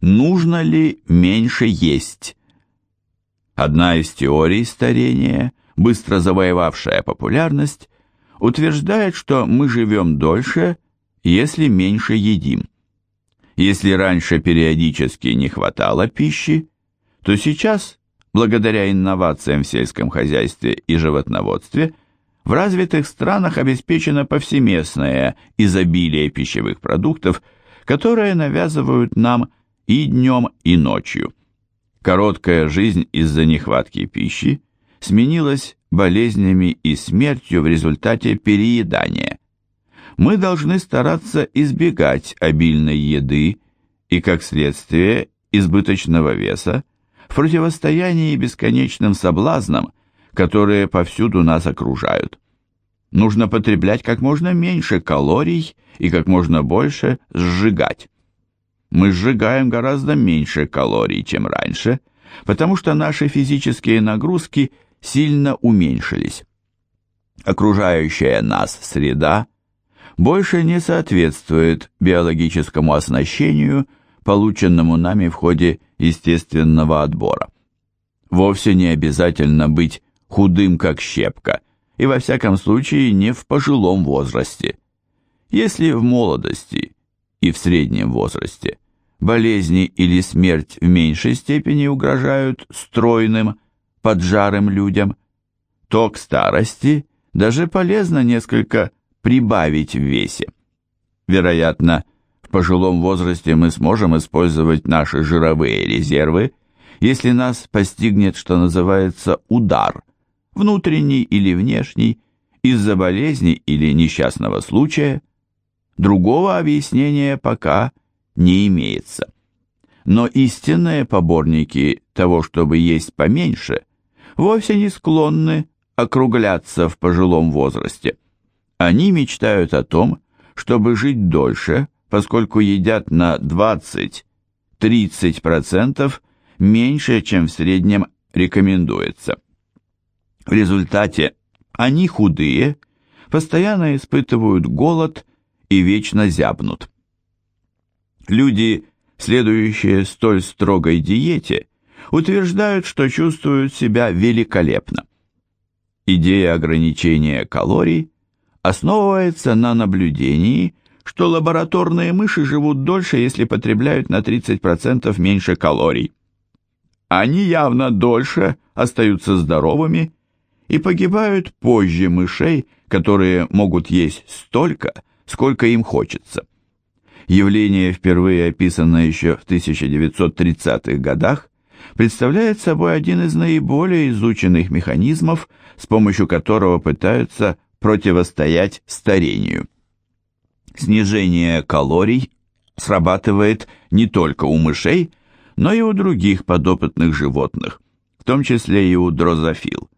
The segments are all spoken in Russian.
нужно ли меньше есть. Одна из теорий старения, быстро завоевавшая популярность, утверждает, что мы живем дольше, если меньше едим. Если раньше периодически не хватало пищи, то сейчас, благодаря инновациям в сельском хозяйстве и животноводстве, в развитых странах обеспечено повсеместное изобилие пищевых продуктов, которые навязывают нам и днем, и ночью. Короткая жизнь из-за нехватки пищи сменилась болезнями и смертью в результате переедания. Мы должны стараться избегать обильной еды и, как следствие, избыточного веса в противостоянии бесконечным соблазнам, которые повсюду нас окружают. Нужно потреблять как можно меньше калорий и как можно больше сжигать. Мы сжигаем гораздо меньше калорий, чем раньше, потому что наши физические нагрузки сильно уменьшились. Окружающая нас среда больше не соответствует биологическому оснащению, полученному нами в ходе естественного отбора. Вовсе не обязательно быть худым как щепка, и во всяком случае не в пожилом возрасте. Если в молодости и в среднем возрасте болезни или смерть в меньшей степени угрожают стройным, поджарым людям, то к старости даже полезно несколько прибавить в весе. Вероятно, в пожилом возрасте мы сможем использовать наши жировые резервы, если нас постигнет, что называется, удар, внутренний или внешний, из-за болезни или несчастного случая. Другого объяснения пока не имеется. Но истинные поборники того, чтобы есть поменьше, вовсе не склонны округляться в пожилом возрасте. Они мечтают о том, чтобы жить дольше, поскольку едят на 20-30% меньше, чем в среднем рекомендуется. В результате они худые, постоянно испытывают голод и вечно зябнут. Люди, следующие столь строгой диете, утверждают, что чувствуют себя великолепно. Идея ограничения калорий основывается на наблюдении, что лабораторные мыши живут дольше, если потребляют на 30% меньше калорий. Они явно дольше остаются здоровыми и погибают позже мышей, которые могут есть столько, сколько им хочется. Явление, впервые описанное еще в 1930-х годах, представляет собой один из наиболее изученных механизмов, с помощью которого пытаются противостоять старению. Снижение калорий срабатывает не только у мышей, но и у других подопытных животных, в том числе и у дрозофил.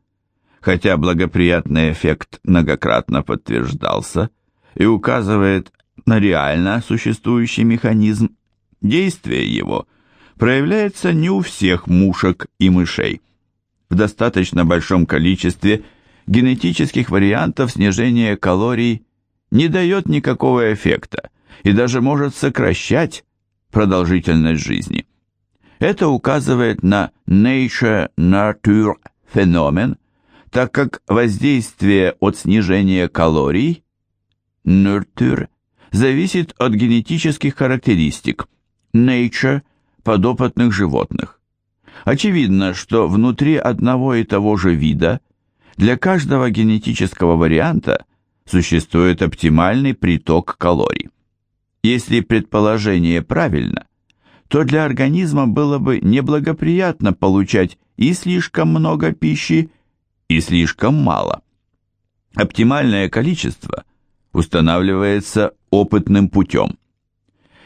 Хотя благоприятный эффект многократно подтверждался и указывает на реально существующий механизм, действие его проявляется не у всех мушек и мышей. В достаточно большом количестве генетических вариантов снижение калорий не дает никакого эффекта и даже может сокращать продолжительность жизни. Это указывает на nature nature феномен, так как воздействие от снижения калорий nurture зависит от генетических характеристик nature подопытных животных. Очевидно, что внутри одного и того же вида для каждого генетического варианта существует оптимальный приток калорий. Если предположение правильно, то для организма было бы неблагоприятно получать и слишком много пищи, и слишком мало. Оптимальное количество устанавливается опытным путем.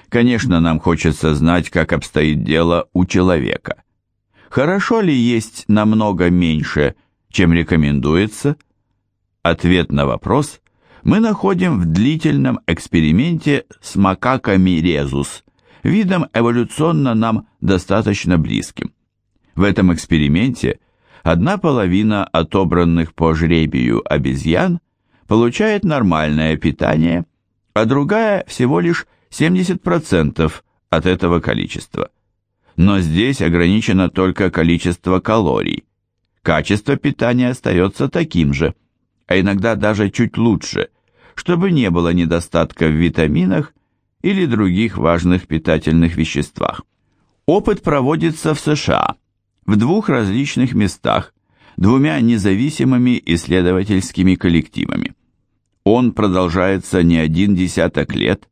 Конечно, нам хочется знать, как обстоит дело у человека. Хорошо ли есть намного меньше, чем рекомендуется? Ответ на вопрос мы находим в длительном эксперименте с макаками резус, видом эволюционно нам достаточно близким. В этом эксперименте одна половина отобранных по жребию обезьян получает нормальное питание, а другая всего лишь 70% от этого количества. Но здесь ограничено только количество калорий. Качество питания остается таким же, а иногда даже чуть лучше, чтобы не было недостатка в витаминах или других важных питательных веществах. Опыт проводится в США, в двух различных местах, двумя независимыми исследовательскими коллективами. Он продолжается не один десяток лет,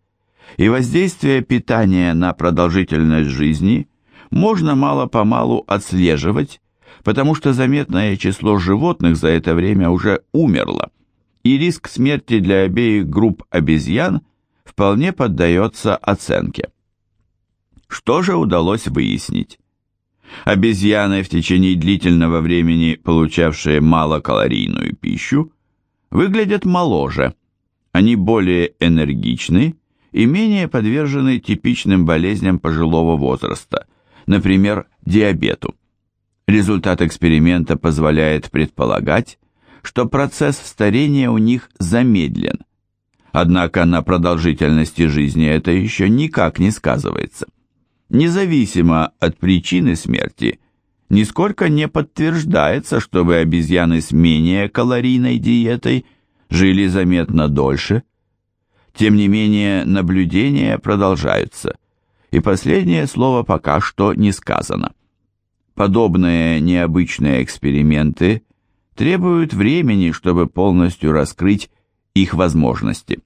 и воздействие питания на продолжительность жизни можно мало-помалу отслеживать, потому что заметное число животных за это время уже умерло, и риск смерти для обеих групп обезьян вполне поддается оценке. Что же удалось выяснить? Обезьяны, в течение длительного времени получавшие малокалорийную пищу, выглядят моложе, они более энергичны и менее подвержены типичным болезням пожилого возраста, например, диабету. Результат эксперимента позволяет предполагать, что процесс старения у них замедлен. Однако на продолжительности жизни это еще никак не сказывается независимо от причины смерти, нисколько не подтверждается, чтобы обезьяны с менее калорийной диетой жили заметно дольше. Тем не менее, наблюдения продолжаются, и последнее слово пока что не сказано. Подобные необычные эксперименты требуют времени, чтобы полностью раскрыть их возможности.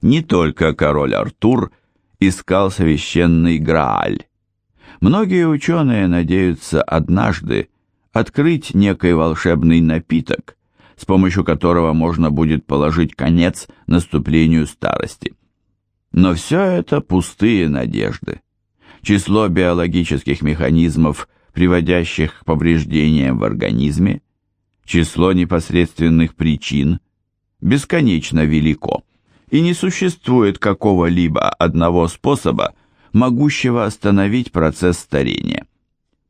Не только король Артур – искал священный Грааль. Многие ученые надеются однажды открыть некий волшебный напиток, с помощью которого можно будет положить конец наступлению старости. Но все это пустые надежды. Число биологических механизмов, приводящих к повреждениям в организме, число непосредственных причин бесконечно велико и не существует какого-либо одного способа, могущего остановить процесс старения.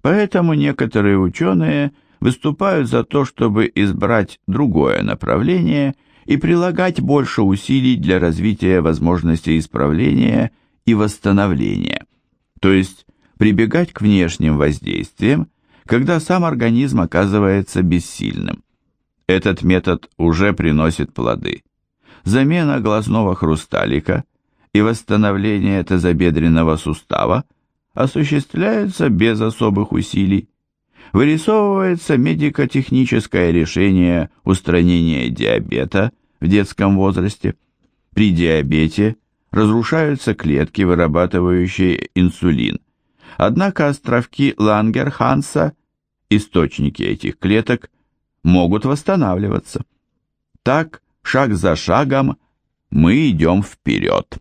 Поэтому некоторые ученые выступают за то, чтобы избрать другое направление и прилагать больше усилий для развития возможностей исправления и восстановления, то есть прибегать к внешним воздействиям, когда сам организм оказывается бессильным. Этот метод уже приносит плоды замена глазного хрусталика и восстановление тазобедренного сустава осуществляются без особых усилий. Вырисовывается медико-техническое решение устранения диабета в детском возрасте. При диабете разрушаются клетки, вырабатывающие инсулин. Однако островки Лангерханса, источники этих клеток, могут восстанавливаться. Так, Шаг за шагом мы идем вперед.